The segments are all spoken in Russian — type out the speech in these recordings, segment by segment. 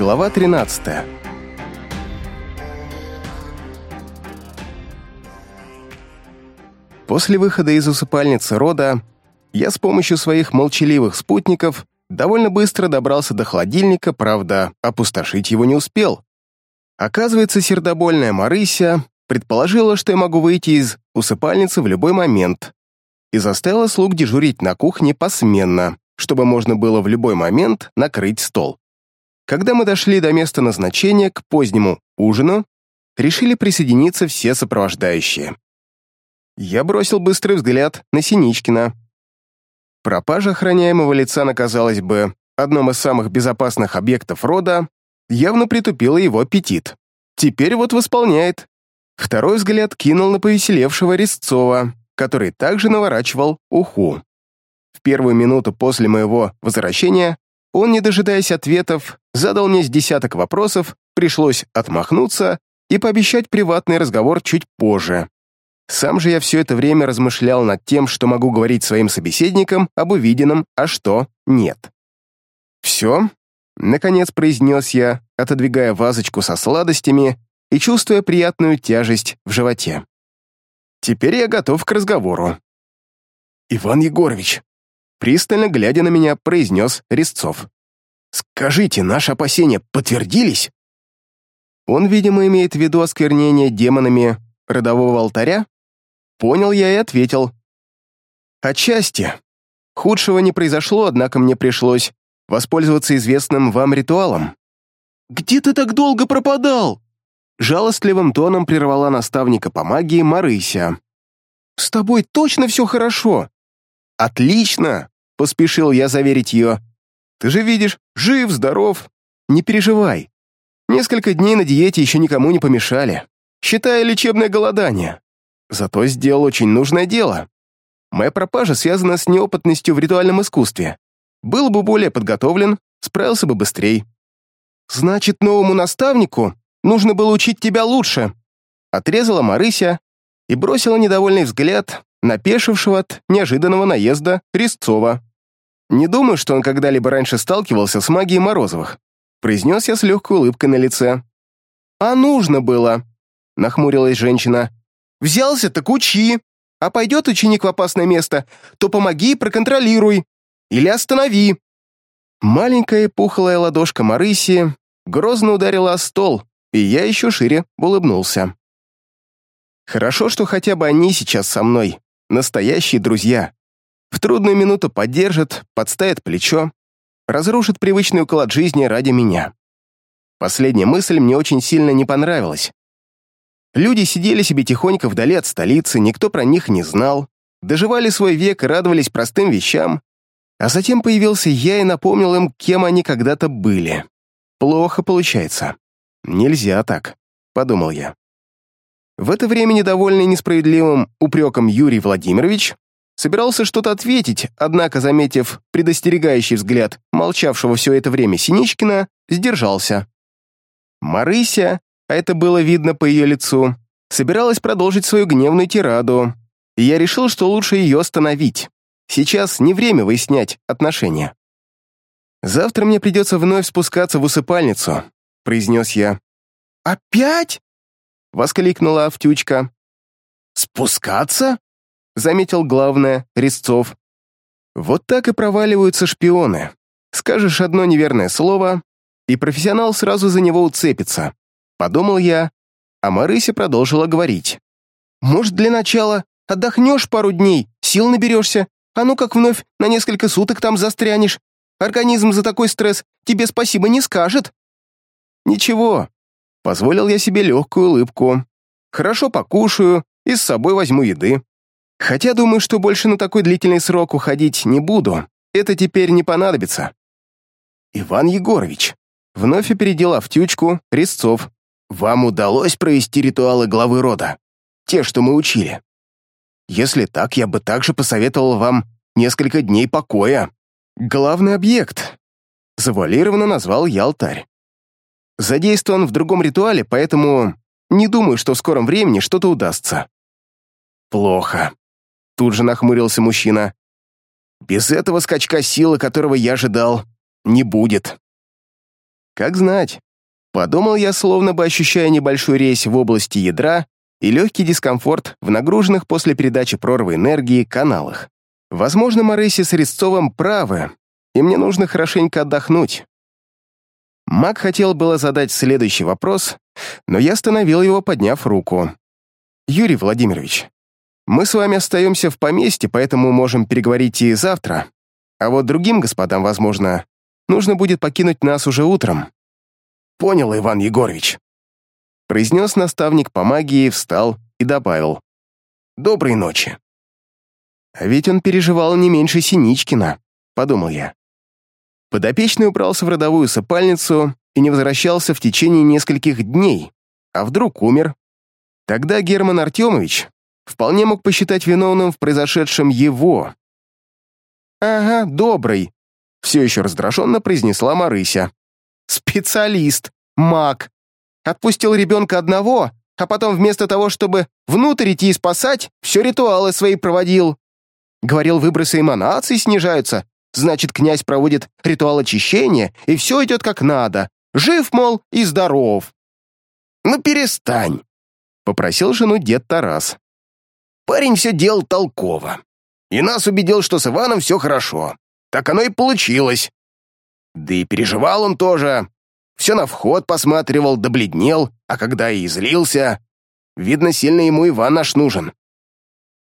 Глава 13 После выхода из усыпальницы рода я с помощью своих молчаливых спутников довольно быстро добрался до холодильника, правда, опустошить его не успел. Оказывается, сердобольная Марыся предположила, что я могу выйти из усыпальницы в любой момент и заставила слуг дежурить на кухне посменно, чтобы можно было в любой момент накрыть стол. Когда мы дошли до места назначения к позднему ужину, решили присоединиться все сопровождающие. Я бросил быстрый взгляд на Синичкина. Пропажа охраняемого лица на, казалось бы, одном из самых безопасных объектов рода, явно притупила его аппетит. Теперь вот восполняет. Второй взгляд кинул на повеселевшего Резцова, который также наворачивал уху. В первую минуту после моего возвращения он, не дожидаясь ответов, задал мне с десяток вопросов, пришлось отмахнуться и пообещать приватный разговор чуть позже. Сам же я все это время размышлял над тем, что могу говорить своим собеседникам об увиденном, а что нет. «Все?» — наконец произнес я, отодвигая вазочку со сладостями и чувствуя приятную тяжесть в животе. «Теперь я готов к разговору». «Иван Егорович», пристально глядя на меня, произнес Резцов. «Скажите, наши опасения подтвердились?» Он, видимо, имеет в виду осквернение демонами родового алтаря? Понял я и ответил. Отчасти. Худшего не произошло, однако мне пришлось воспользоваться известным вам ритуалом. «Где ты так долго пропадал?» Жалостливым тоном прервала наставника по магии Марыся. «С тобой точно все хорошо?» «Отлично!» — поспешил я заверить ее. «Ты же видишь, жив, здоров. Не переживай. Несколько дней на диете еще никому не помешали, считая лечебное голодание. Зато сделал очень нужное дело. Моя пропажа связана с неопытностью в ритуальном искусстве. Был бы более подготовлен, справился бы быстрее. Значит, новому наставнику нужно было учить тебя лучше. Отрезала Марыся и бросила недовольный взгляд напешившего от неожиданного наезда Резцова. «Не думаю, что он когда-либо раньше сталкивался с магией Морозовых», произнес я с легкой улыбкой на лице. «А нужно было», — нахмурилась женщина. «Взялся, так учи. А пойдет ученик в опасное место, то помоги и проконтролируй. Или останови». Маленькая пухлая ладошка Марыси грозно ударила о стол, и я еще шире улыбнулся. Хорошо, что хотя бы они сейчас со мной, Настоящие друзья. В трудную минуту поддержат, подставят плечо, разрушат привычный уклад жизни ради меня. Последняя мысль мне очень сильно не понравилась. Люди сидели себе тихонько вдали от столицы, никто про них не знал, доживали свой век и радовались простым вещам, а затем появился я и напомнил им, кем они когда-то были. Плохо получается. Нельзя так, подумал я. В это время недовольный несправедливым упреком Юрий Владимирович собирался что-то ответить, однако, заметив предостерегающий взгляд молчавшего все это время Синичкина, сдержался. Марыся, а это было видно по ее лицу, собиралась продолжить свою гневную тираду, и я решил, что лучше ее остановить. Сейчас не время выяснять отношения. «Завтра мне придется вновь спускаться в усыпальницу», — произнес я. «Опять?» — воскликнула Автючка. «Спускаться?» — заметил главное Резцов. «Вот так и проваливаются шпионы. Скажешь одно неверное слово, и профессионал сразу за него уцепится», — подумал я, а Марыся продолжила говорить. «Может, для начала отдохнешь пару дней, сил наберешься, а ну как вновь на несколько суток там застрянешь. Организм за такой стресс тебе спасибо не скажет». «Ничего, Позволил я себе легкую улыбку. Хорошо покушаю и с собой возьму еды. Хотя думаю, что больше на такой длительный срок уходить не буду. Это теперь не понадобится. Иван Егорович, вновь опередил Автючку, Резцов. Вам удалось провести ритуалы главы рода? Те, что мы учили? Если так, я бы также посоветовал вам несколько дней покоя. Главный объект. Завуалированно назвал я алтарь задействован в другом ритуале, поэтому не думаю, что в скором времени что-то удастся». «Плохо», — тут же нахмурился мужчина. «Без этого скачка силы, которого я ожидал, не будет». Как знать. Подумал я, словно бы ощущая небольшую резь в области ядра и легкий дискомфорт в нагруженных после передачи прорвы энергии каналах. Возможно, Марыси с Резцовым правы, и мне нужно хорошенько отдохнуть. Мак хотел было задать следующий вопрос, но я остановил его, подняв руку. «Юрий Владимирович, мы с вами остаемся в поместье, поэтому можем переговорить и завтра. А вот другим господам, возможно, нужно будет покинуть нас уже утром». «Понял, Иван Егорович», — произнес наставник по магии, встал и добавил. «Доброй ночи». А ведь он переживал не меньше Синичкина, подумал я. Подопечный убрался в родовую сыпальницу и не возвращался в течение нескольких дней, а вдруг умер. Тогда Герман Артемович вполне мог посчитать виновным в произошедшем его. «Ага, добрый», — все еще раздраженно произнесла Марыся. «Специалист, маг. Отпустил ребенка одного, а потом вместо того, чтобы внутрь идти и спасать, все ритуалы свои проводил. Говорил, выбросы эманаций снижаются, значит, князь проводит ритуал очищения, и все идет как надо. Жив, мол, и здоров. «Ну перестань», — попросил жену дед Тарас. «Парень все делал толково. И нас убедил, что с Иваном все хорошо. Так оно и получилось. Да и переживал он тоже. Все на вход посматривал, добледнел, а когда и излился, видно, сильно ему Иван наш нужен.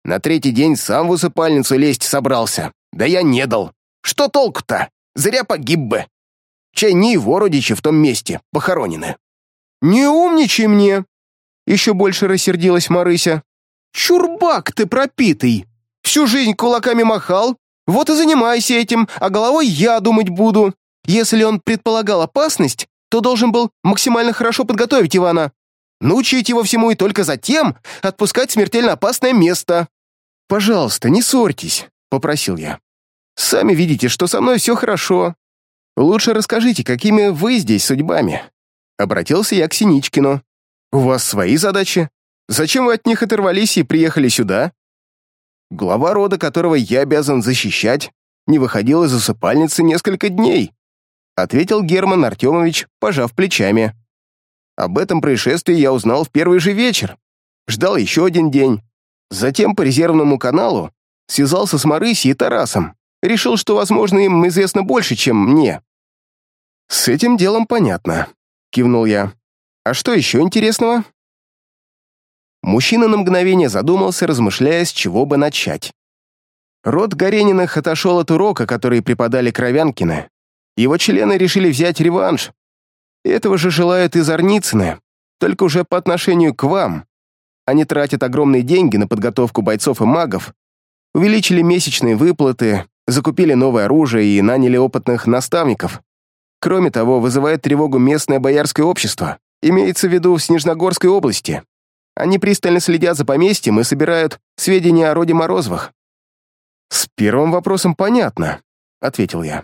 На третий день сам в усыпальницу лезть собрался. Да я не дал. Что толку-то? Зря погиб бы. Чай не его родичи в том месте похоронены. «Не умничай мне!» Еще больше рассердилась Марыся. «Чурбак ты пропитый! Всю жизнь кулаками махал, вот и занимайся этим, а головой я думать буду. Если он предполагал опасность, то должен был максимально хорошо подготовить Ивана. Научить его всему и только затем отпускать смертельно опасное место. «Пожалуйста, не ссорьтесь», — попросил я. «Сами видите, что со мной все хорошо. Лучше расскажите, какими вы здесь судьбами?» Обратился я к Синичкину. «У вас свои задачи. Зачем вы от них оторвались и приехали сюда?» Глава рода, которого я обязан защищать, не выходил из усыпальницы несколько дней, ответил Герман Артемович, пожав плечами. Об этом происшествии я узнал в первый же вечер. Ждал еще один день. Затем по резервному каналу связался с Марысей и Тарасом. Решил, что, возможно, им известно больше, чем мне. «С этим делом понятно», — кивнул я. «А что еще интересного?» Мужчина на мгновение задумался, размышляя, с чего бы начать. Род Горениных отошел от урока, который преподали Кровянкины. Его члены решили взять реванш. Этого же желают и Зарницыны, только уже по отношению к вам. Они тратят огромные деньги на подготовку бойцов и магов, увеличили месячные выплаты, закупили новое оружие и наняли опытных наставников. Кроме того, вызывает тревогу местное боярское общество, имеется в виду в Снежногорской области. Они пристально следят за поместьем и собирают сведения о роде Морозовых. «С первым вопросом понятно», — ответил я.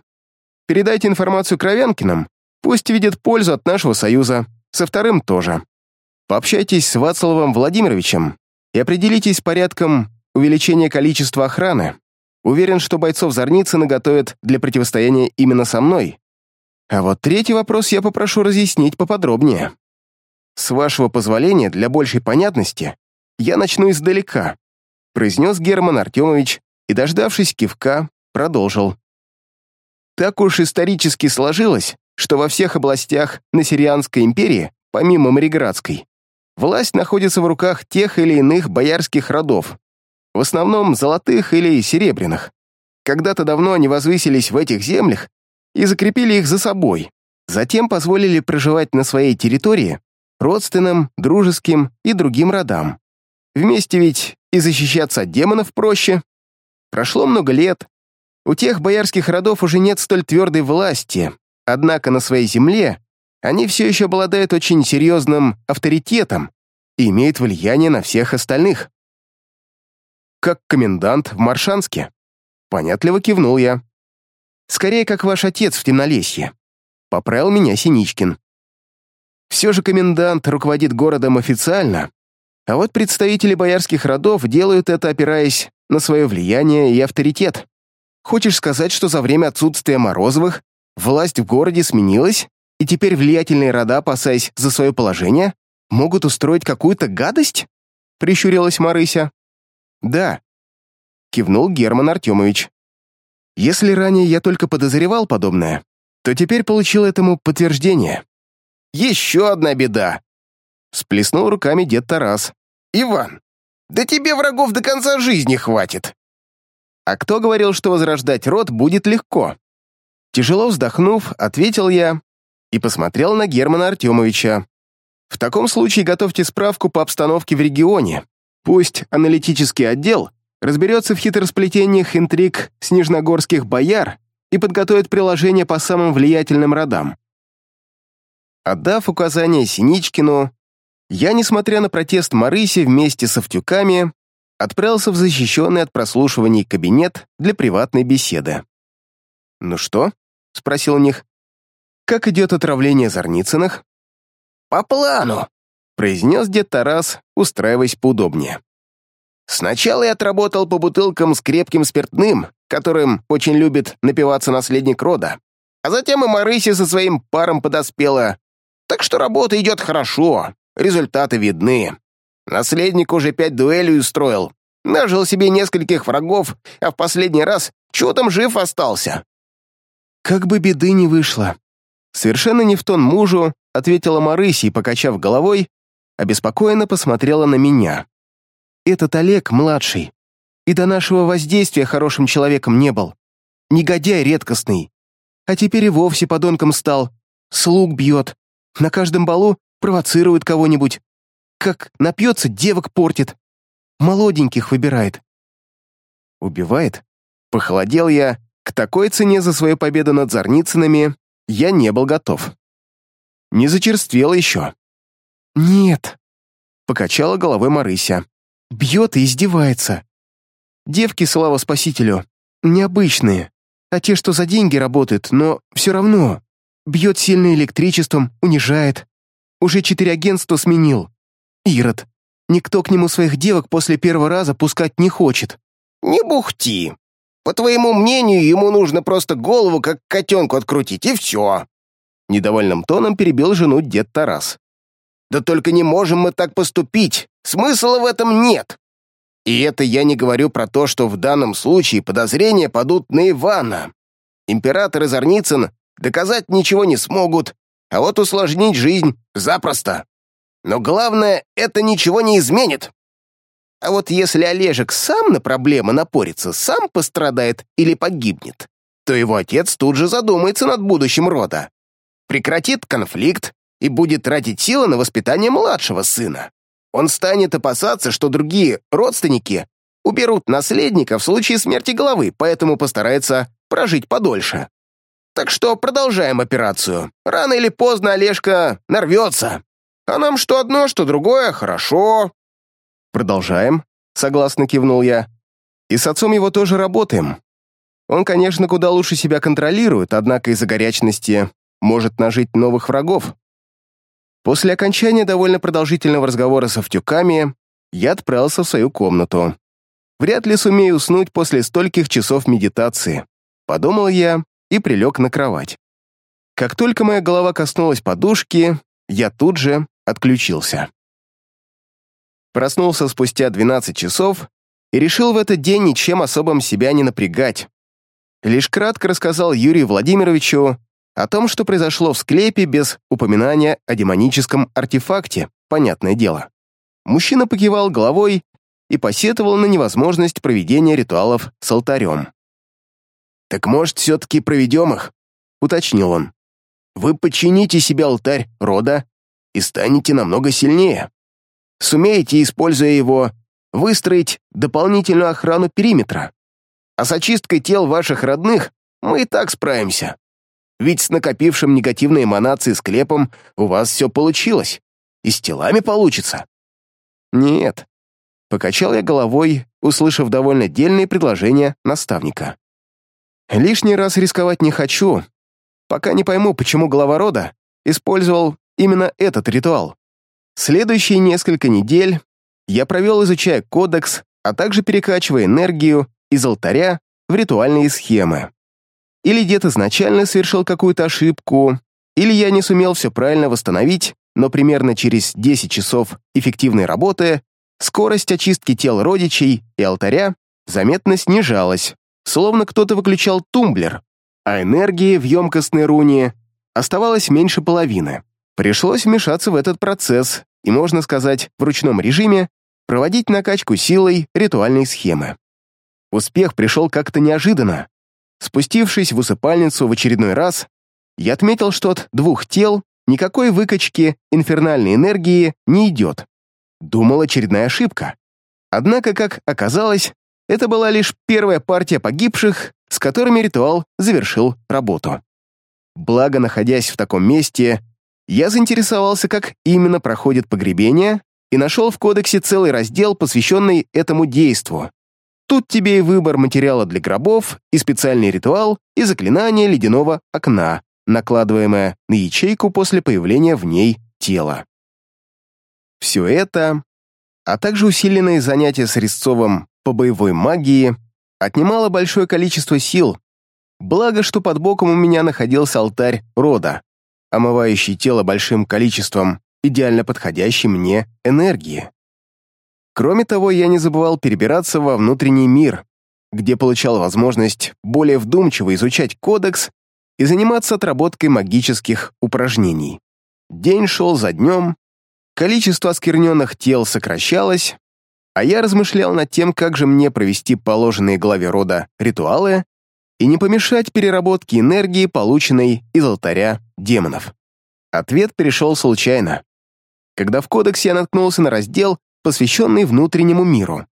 «Передайте информацию Кровянкиным, пусть видят пользу от нашего союза, со вторым тоже. Пообщайтесь с Вацлавом Владимировичем и определитесь порядком увеличения количества охраны. Уверен, что бойцов Зорницына готовят для противостояния именно со мной. А вот третий вопрос я попрошу разъяснить поподробнее. С вашего позволения, для большей понятности, я начну издалека, произнес Герман Артемович и, дождавшись кивка, продолжил. Так уж исторически сложилось, что во всех областях Насирианской империи, помимо Мариградской, Власть находится в руках тех или иных боярских родов, в основном золотых или серебряных. Когда-то давно они возвысились в этих землях и закрепили их за собой, затем позволили проживать на своей территории родственным, дружеским и другим родам. Вместе ведь и защищаться от демонов проще. Прошло много лет. У тех боярских родов уже нет столь твердой власти, однако на своей земле они все еще обладают очень серьезным авторитетом и имеют влияние на всех остальных. Как комендант в Маршанске. Понятливо кивнул я. Скорее, как ваш отец в темнолесье. Поправил меня Синичкин. Все же комендант руководит городом официально, а вот представители боярских родов делают это, опираясь на свое влияние и авторитет. Хочешь сказать, что за время отсутствия Морозовых власть в городе сменилась? и теперь влиятельные рода, опасаясь за свое положение, могут устроить какую-то гадость?» — прищурилась Марыся. «Да», — кивнул Герман Артемович. «Если ранее я только подозревал подобное, то теперь получил этому подтверждение». «Еще одна беда!» — сплеснул руками дед Тарас. «Иван, да тебе врагов до конца жизни хватит!» «А кто говорил, что возрождать род будет легко?» Тяжело вздохнув, ответил я и посмотрел на Германа Артемовича. «В таком случае готовьте справку по обстановке в регионе. Пусть аналитический отдел разберется в хитросплетениях интриг снежногорских бояр и подготовит приложение по самым влиятельным родам». Отдав указание Синичкину, я, несмотря на протест Марыси вместе с Автюками, отправился в защищенный от прослушиваний кабинет для приватной беседы. «Ну что?» — спросил у них. «Как идет отравление Зарницыных?» «По плану», — произнес дед Тарас, устраиваясь поудобнее. «Сначала я отработал по бутылкам с крепким спиртным, которым очень любит напиваться наследник рода, а затем и Марыся со своим паром подоспела, так что работа идет хорошо, результаты видны. Наследник уже пять дуэлей устроил, нажил себе нескольких врагов, а в последний раз чудом жив остался. «Как бы беды не вышло!» Совершенно не в тон мужу, ответила Марыся и, покачав головой, обеспокоенно посмотрела на меня. «Этот Олег младший, и до нашего воздействия хорошим человеком не был. Негодяй редкостный. А теперь и вовсе подонком стал. Слуг бьет. На каждом балу провоцирует кого-нибудь. Как напьется, девок портит. Молоденьких выбирает. Убивает? Похолодел я к такой цене за свою победу над Зарницынами я не был готов. Не зачерствел еще. «Нет», — покачала головой Марыся. «Бьет и издевается. Девки, слава спасителю, необычные, а те, что за деньги работают, но все равно. Бьет сильно электричеством, унижает. Уже четыре агентства сменил. Ирод. Никто к нему своих девок после первого раза пускать не хочет». «Не бухти», по твоему мнению, ему нужно просто голову, как котенку открутить, и все». Недовольным тоном перебил жену дед Тарас. «Да только не можем мы так поступить. Смысла в этом нет. И это я не говорю про то, что в данном случае подозрения падут на Ивана. Император и доказать ничего не смогут, а вот усложнить жизнь запросто. Но главное, это ничего не изменит. А вот если Олежек сам на проблемы напорится, сам пострадает или погибнет, то его отец тут же задумается над будущим рода. Прекратит конфликт и будет тратить силы на воспитание младшего сына. Он станет опасаться, что другие родственники уберут наследника в случае смерти головы, поэтому постарается прожить подольше. Так что продолжаем операцию. Рано или поздно Олежка нарвется. А нам что одно, что другое хорошо. «Продолжаем», — согласно кивнул я. «И с отцом его тоже работаем. Он, конечно, куда лучше себя контролирует, однако из-за горячности может нажить новых врагов». После окончания довольно продолжительного разговора с Автюками я отправился в свою комнату. Вряд ли сумею уснуть после стольких часов медитации, подумал я и прилег на кровать. Как только моя голова коснулась подушки, я тут же отключился. Проснулся спустя 12 часов и решил в этот день ничем особым себя не напрягать. Лишь кратко рассказал Юрию Владимировичу о том, что произошло в склепе без упоминания о демоническом артефакте, понятное дело. Мужчина покивал головой и посетовал на невозможность проведения ритуалов с алтарем. «Так, может, все-таки проведем их?» — уточнил он. «Вы подчините себе алтарь рода и станете намного сильнее. Сумеете, используя его, выстроить дополнительную охрану периметра. А с очисткой тел ваших родных мы и так справимся. Ведь с накопившим негативные эманации склепом у вас все получилось. И с телами получится. Нет. Покачал я головой, услышав довольно дельные предложения наставника. Лишний раз рисковать не хочу, пока не пойму, почему глава рода использовал именно этот ритуал. Следующие несколько недель я провел, изучая кодекс, а также перекачивая энергию из алтаря в ритуальные схемы. Или дед изначально совершил какую-то ошибку, или я не сумел все правильно восстановить, но примерно через 10 часов эффективной работы скорость очистки тел родичей и алтаря заметно снижалась, словно кто-то выключал тумблер, а энергии в емкостной руне оставалось меньше половины. Пришлось вмешаться в этот процесс и, можно сказать, в ручном режиме проводить накачку силой ритуальной схемы. Успех пришел как-то неожиданно. Спустившись в усыпальницу в очередной раз, я отметил, что от двух тел никакой выкачки инфернальной энергии не идет. Думал очередная ошибка. Однако, как оказалось, это была лишь первая партия погибших, с которыми ритуал завершил работу. Благо, находясь в таком месте, я заинтересовался, как именно проходит погребение, и нашел в кодексе целый раздел, посвященный этому действу. Тут тебе и выбор материала для гробов, и специальный ритуал, и заклинание ледяного окна, накладываемое на ячейку после появления в ней тела. Все это, а также усиленные занятия с Резцовым по боевой магии, отнимало большое количество сил, благо, что под боком у меня находился алтарь рода, омывающий тело большим количеством идеально подходящей мне энергии. Кроме того, я не забывал перебираться во внутренний мир, где получал возможность более вдумчиво изучать кодекс и заниматься отработкой магических упражнений. День шел за днем, количество оскверненных тел сокращалось, а я размышлял над тем, как же мне провести положенные главе рода ритуалы и не помешать переработке энергии, полученной из алтаря демонов. Ответ пришел случайно когда в кодексе я наткнулся на раздел, посвященный внутреннему миру.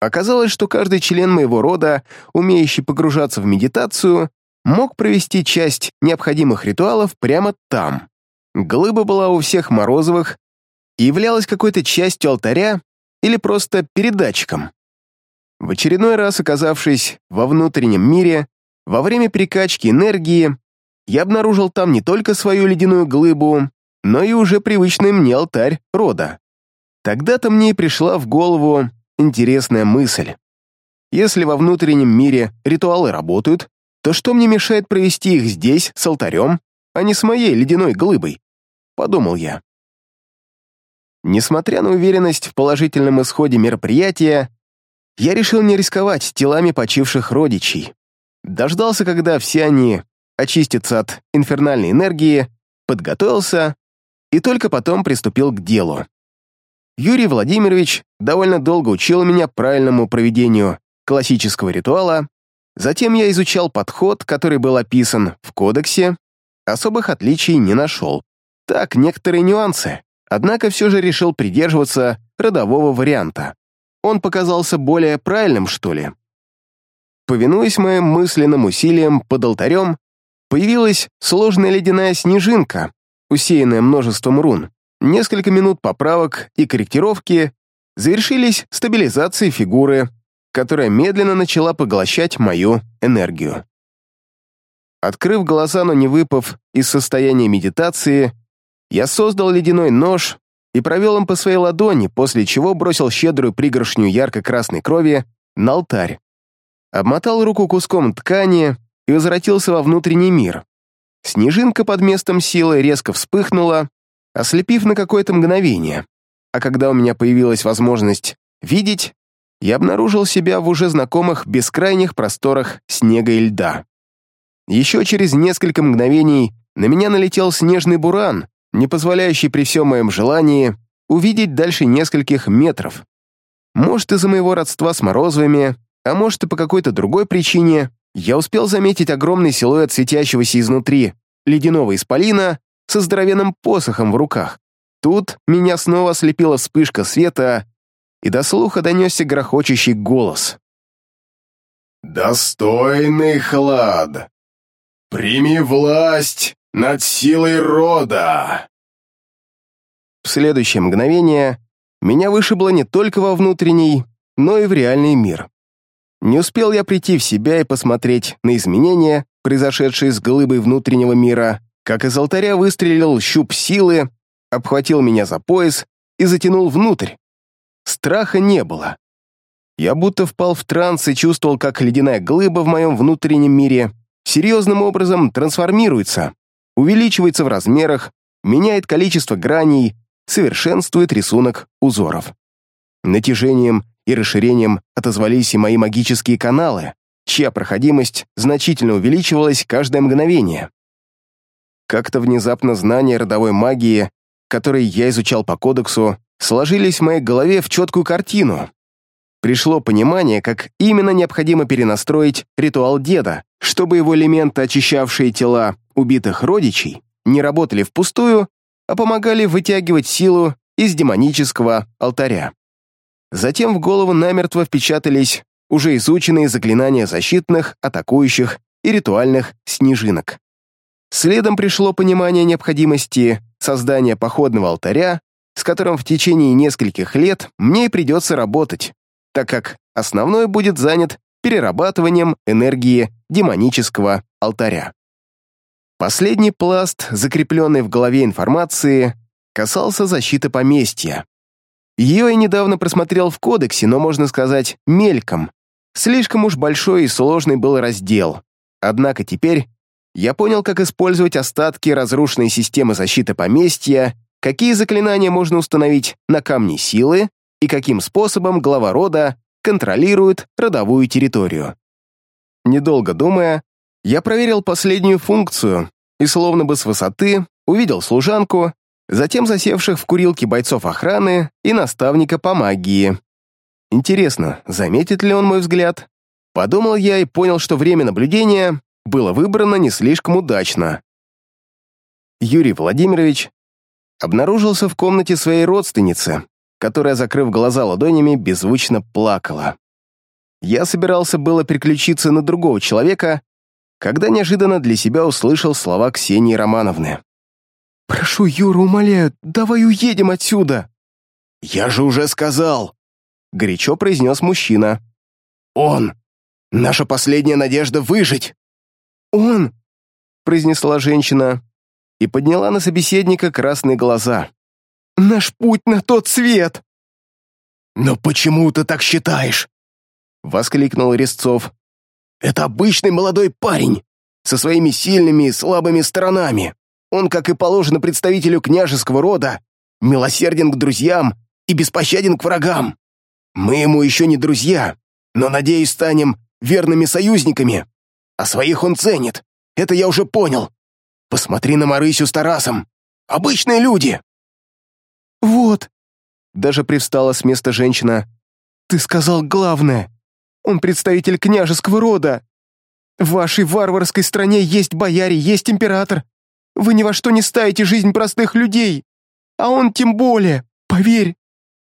Оказалось, что каждый член моего рода, умеющий погружаться в медитацию, мог провести часть необходимых ритуалов прямо там. Глыба была у всех Морозовых и являлась какой-то частью алтаря или просто передатчиком. В очередной раз оказавшись во внутреннем мире, во время перекачки энергии, я обнаружил там не только свою ледяную глыбу, но и уже привычный мне алтарь рода. Тогда-то мне и пришла в голову интересная мысль. Если во внутреннем мире ритуалы работают, то что мне мешает провести их здесь, с алтарем, а не с моей ледяной глыбой? Подумал я. Несмотря на уверенность в положительном исходе мероприятия, я решил не рисковать телами почивших родичей. Дождался, когда все они очистятся от инфернальной энергии, подготовился и только потом приступил к делу. Юрий Владимирович довольно долго учил меня правильному проведению классического ритуала, затем я изучал подход, который был описан в кодексе, особых отличий не нашел. Так, некоторые нюансы, однако все же решил придерживаться родового варианта. Он показался более правильным, что ли. Повинуясь моим мысленным усилиям под алтарем, появилась сложная ледяная снежинка, усеянная множеством рун, несколько минут поправок и корректировки завершились стабилизацией фигуры, которая медленно начала поглощать мою энергию. Открыв глаза, но не выпав из состояния медитации, я создал ледяной нож и провел им по своей ладони, после чего бросил щедрую пригоршню ярко-красной крови на алтарь. Обмотал руку куском ткани и возвратился во внутренний мир, Снежинка под местом силы резко вспыхнула, ослепив на какое-то мгновение. А когда у меня появилась возможность видеть, я обнаружил себя в уже знакомых бескрайних просторах снега и льда. Еще через несколько мгновений на меня налетел снежный буран, не позволяющий при всем моем желании увидеть дальше нескольких метров. Может, из-за моего родства с Морозовыми, а может и по какой-то другой причине, я успел заметить огромный силуэт светящегося изнутри ледяного исполина со здоровенным посохом в руках. Тут меня снова ослепила вспышка света, и до слуха донесся грохочущий голос. «Достойный хлад! Прими власть над силой рода!» В следующее мгновение меня вышибло не только во внутренний, но и в реальный мир. Не успел я прийти в себя и посмотреть на изменения, произошедшие с глыбой внутреннего мира, как из алтаря выстрелил щуп силы, обхватил меня за пояс и затянул внутрь. Страха не было. Я будто впал в транс и чувствовал, как ледяная глыба в моем внутреннем мире серьезным образом трансформируется, увеличивается в размерах, меняет количество граней, совершенствует рисунок узоров. Натяжением и расширением отозвались и мои магические каналы, чья проходимость значительно увеличивалась каждое мгновение. Как-то внезапно знания родовой магии, которые я изучал по кодексу, сложились в моей голове в четкую картину. Пришло понимание, как именно необходимо перенастроить ритуал деда, чтобы его элементы, очищавшие тела убитых родичей, не работали впустую, а помогали вытягивать силу из демонического алтаря. Затем в голову намертво впечатались уже изученные заклинания защитных, атакующих и ритуальных снежинок. Следом пришло понимание необходимости создания походного алтаря, с которым в течение нескольких лет мне придется работать, так как основной будет занят перерабатыванием энергии демонического алтаря. Последний пласт, закрепленный в голове информации, касался защиты поместья. Ее я недавно просмотрел в кодексе, но, можно сказать, мельком. Слишком уж большой и сложный был раздел. Однако теперь я понял, как использовать остатки разрушенной системы защиты поместья, какие заклинания можно установить на камне силы и каким способом глава рода контролирует родовую территорию. Недолго думая, я проверил последнюю функцию и словно бы с высоты увидел служанку, затем засевших в курилке бойцов охраны и наставника по магии. Интересно, заметит ли он мой взгляд? Подумал я и понял, что время наблюдения было выбрано не слишком удачно. Юрий Владимирович обнаружился в комнате своей родственницы, которая, закрыв глаза ладонями, беззвучно плакала. Я собирался было переключиться на другого человека, когда неожиданно для себя услышал слова Ксении Романовны. «Прошу, Юра, умоляю, давай уедем отсюда!» «Я же уже сказал!» — горячо произнес мужчина. «Он! Наша последняя надежда выжить!» «Он!» — произнесла женщина и подняла на собеседника красные глаза. «Наш путь на тот свет!» «Но почему ты так считаешь?» — воскликнул Резцов. «Это обычный молодой парень, со своими сильными и слабыми сторонами. Он, как и положено представителю княжеского рода, милосерден к друзьям и беспощаден к врагам. Мы ему еще не друзья, но, надеюсь, станем верными союзниками. А своих он ценит, это я уже понял. Посмотри на Марысю с Тарасом. Обычные люди. Вот. Даже привстала с места женщина. Ты сказал главное. Он представитель княжеского рода. В вашей варварской стране есть бояре, есть император. Вы ни во что не ставите жизнь простых людей. А он тем более, поверь.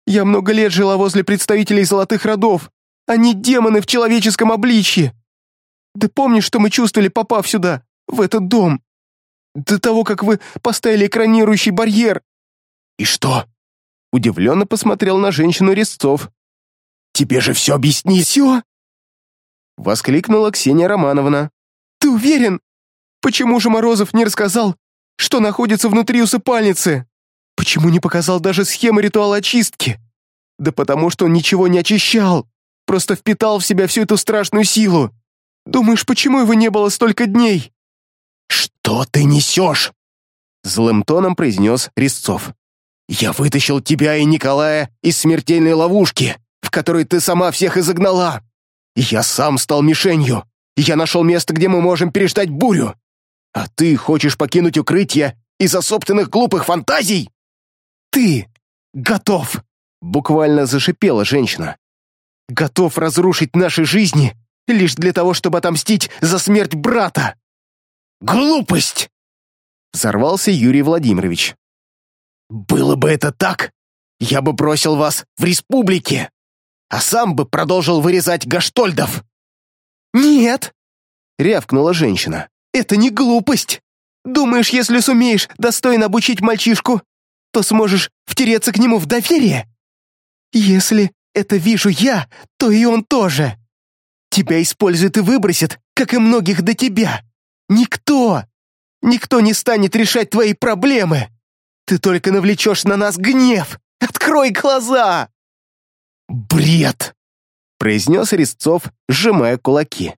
Я много лет жила возле представителей золотых родов. Они демоны в человеческом обличье. Ты помнишь, что мы чувствовали, попав сюда, в этот дом? До того, как вы поставили экранирующий барьер. И что? Удивленно посмотрел на женщину Резцов. Тебе же все объясни. Все? Воскликнула Ксения Романовна. Ты уверен? Почему же Морозов не рассказал, что находится внутри усыпальницы? Почему не показал даже схемы ритуала очистки? Да потому что он ничего не очищал, просто впитал в себя всю эту страшную силу. Думаешь, почему его не было столько дней?» «Что ты несешь?» Злым тоном произнес Резцов. «Я вытащил тебя и Николая из смертельной ловушки, в которой ты сама всех изогнала. Я сам стал мишенью. Я нашел место, где мы можем переждать бурю. А ты хочешь покинуть укрытие из-за собственных глупых фантазий?» «Ты готов!» — буквально зашипела женщина. «Готов разрушить наши жизни лишь для того, чтобы отомстить за смерть брата!» «Глупость!» — взорвался Юрий Владимирович. «Было бы это так, я бы бросил вас в республике, а сам бы продолжил вырезать гаштольдов!» «Нет!» — рявкнула женщина. «Это не глупость! Думаешь, если сумеешь достойно обучить мальчишку, то сможешь втереться к нему в доверие? Если это вижу я, то и он тоже!» Тебя используют и выбросят, как и многих до тебя. Никто, никто не станет решать твои проблемы. Ты только навлечешь на нас гнев. Открой глаза!» «Бред!» — произнес Резцов, сжимая кулаки.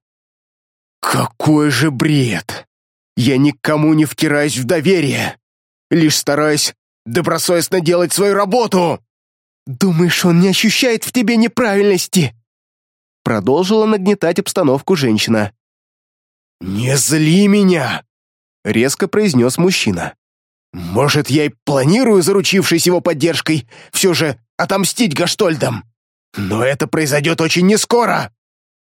«Какой же бред! Я никому не втираюсь в доверие, лишь стараюсь добросовестно делать свою работу. Думаешь, он не ощущает в тебе неправильности? Продолжила нагнетать обстановку женщина. «Не зли меня!» — резко произнес мужчина. «Может, я и планирую, заручившись его поддержкой, все же отомстить Гаштольдам, но это произойдет очень нескоро!»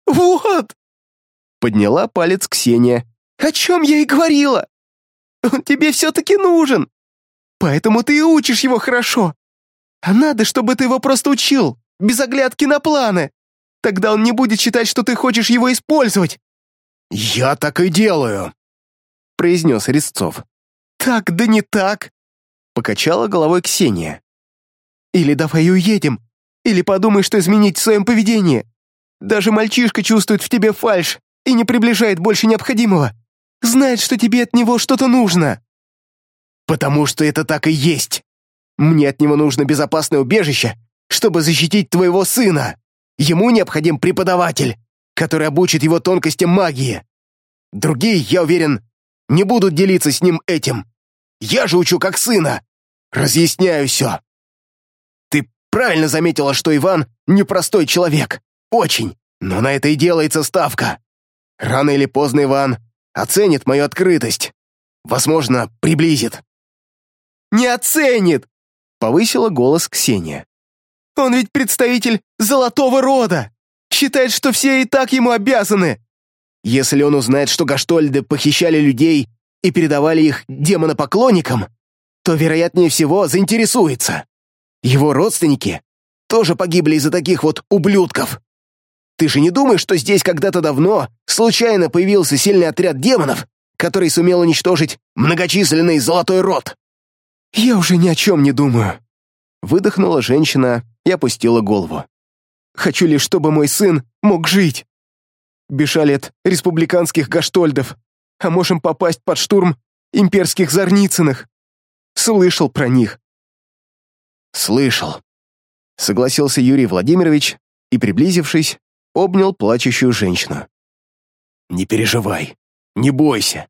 «Вот!» — подняла палец Ксения. «О чем я и говорила! Он тебе все-таки нужен, поэтому ты и учишь его хорошо. А надо, чтобы ты его просто учил, без оглядки на планы. Тогда он не будет считать, что ты хочешь его использовать». «Я так и делаю», — произнес Резцов. «Так, да не так», — покачала головой Ксения. «Или давай уедем, или подумай, что изменить в своем поведении. Даже мальчишка чувствует в тебе фальшь и не приближает больше необходимого. Знает, что тебе от него что-то нужно». «Потому что это так и есть. Мне от него нужно безопасное убежище, чтобы защитить твоего сына. Ему необходим преподаватель, который обучит его тонкостям магии. Другие, я уверен, не будут делиться с ним этим. Я же учу как сына. Разъясняю все. Ты правильно заметила, что Иван непростой человек. Очень. Но на это и делается ставка. Рано или поздно Иван оценит мою открытость. Возможно, приблизит. «Не оценит!» — повысила голос Ксения. «Он ведь представитель золотого рода! Считает, что все и так ему обязаны!» Если он узнает, что Гаштольды похищали людей и передавали их демонопоклонникам, то, вероятнее всего, заинтересуется. Его родственники тоже погибли из-за таких вот ублюдков. Ты же не думаешь, что здесь когда-то давно случайно появился сильный отряд демонов, который сумел уничтожить многочисленный золотой род?» «Я уже ни о чем не думаю», — выдохнула женщина и опустила голову. «Хочу лишь, чтобы мой сын мог жить. Бежали от республиканских гаштольдов, а можем попасть под штурм имперских Зарницыных. Слышал про них». «Слышал», — согласился Юрий Владимирович и, приблизившись, обнял плачущую женщину. «Не переживай, не бойся.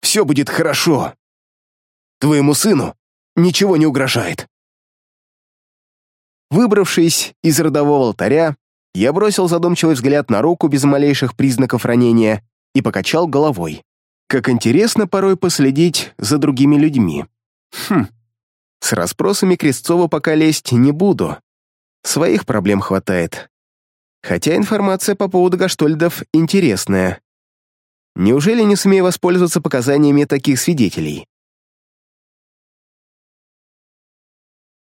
Все будет хорошо. Твоему сыну ничего не угрожает». Выбравшись из родового алтаря, я бросил задумчивый взгляд на руку без малейших признаков ранения и покачал головой. Как интересно порой последить за другими людьми. Хм, с расспросами Крестцова пока лезть не буду. Своих проблем хватает. Хотя информация по поводу Гаштольдов интересная. Неужели не сумею воспользоваться показаниями таких свидетелей?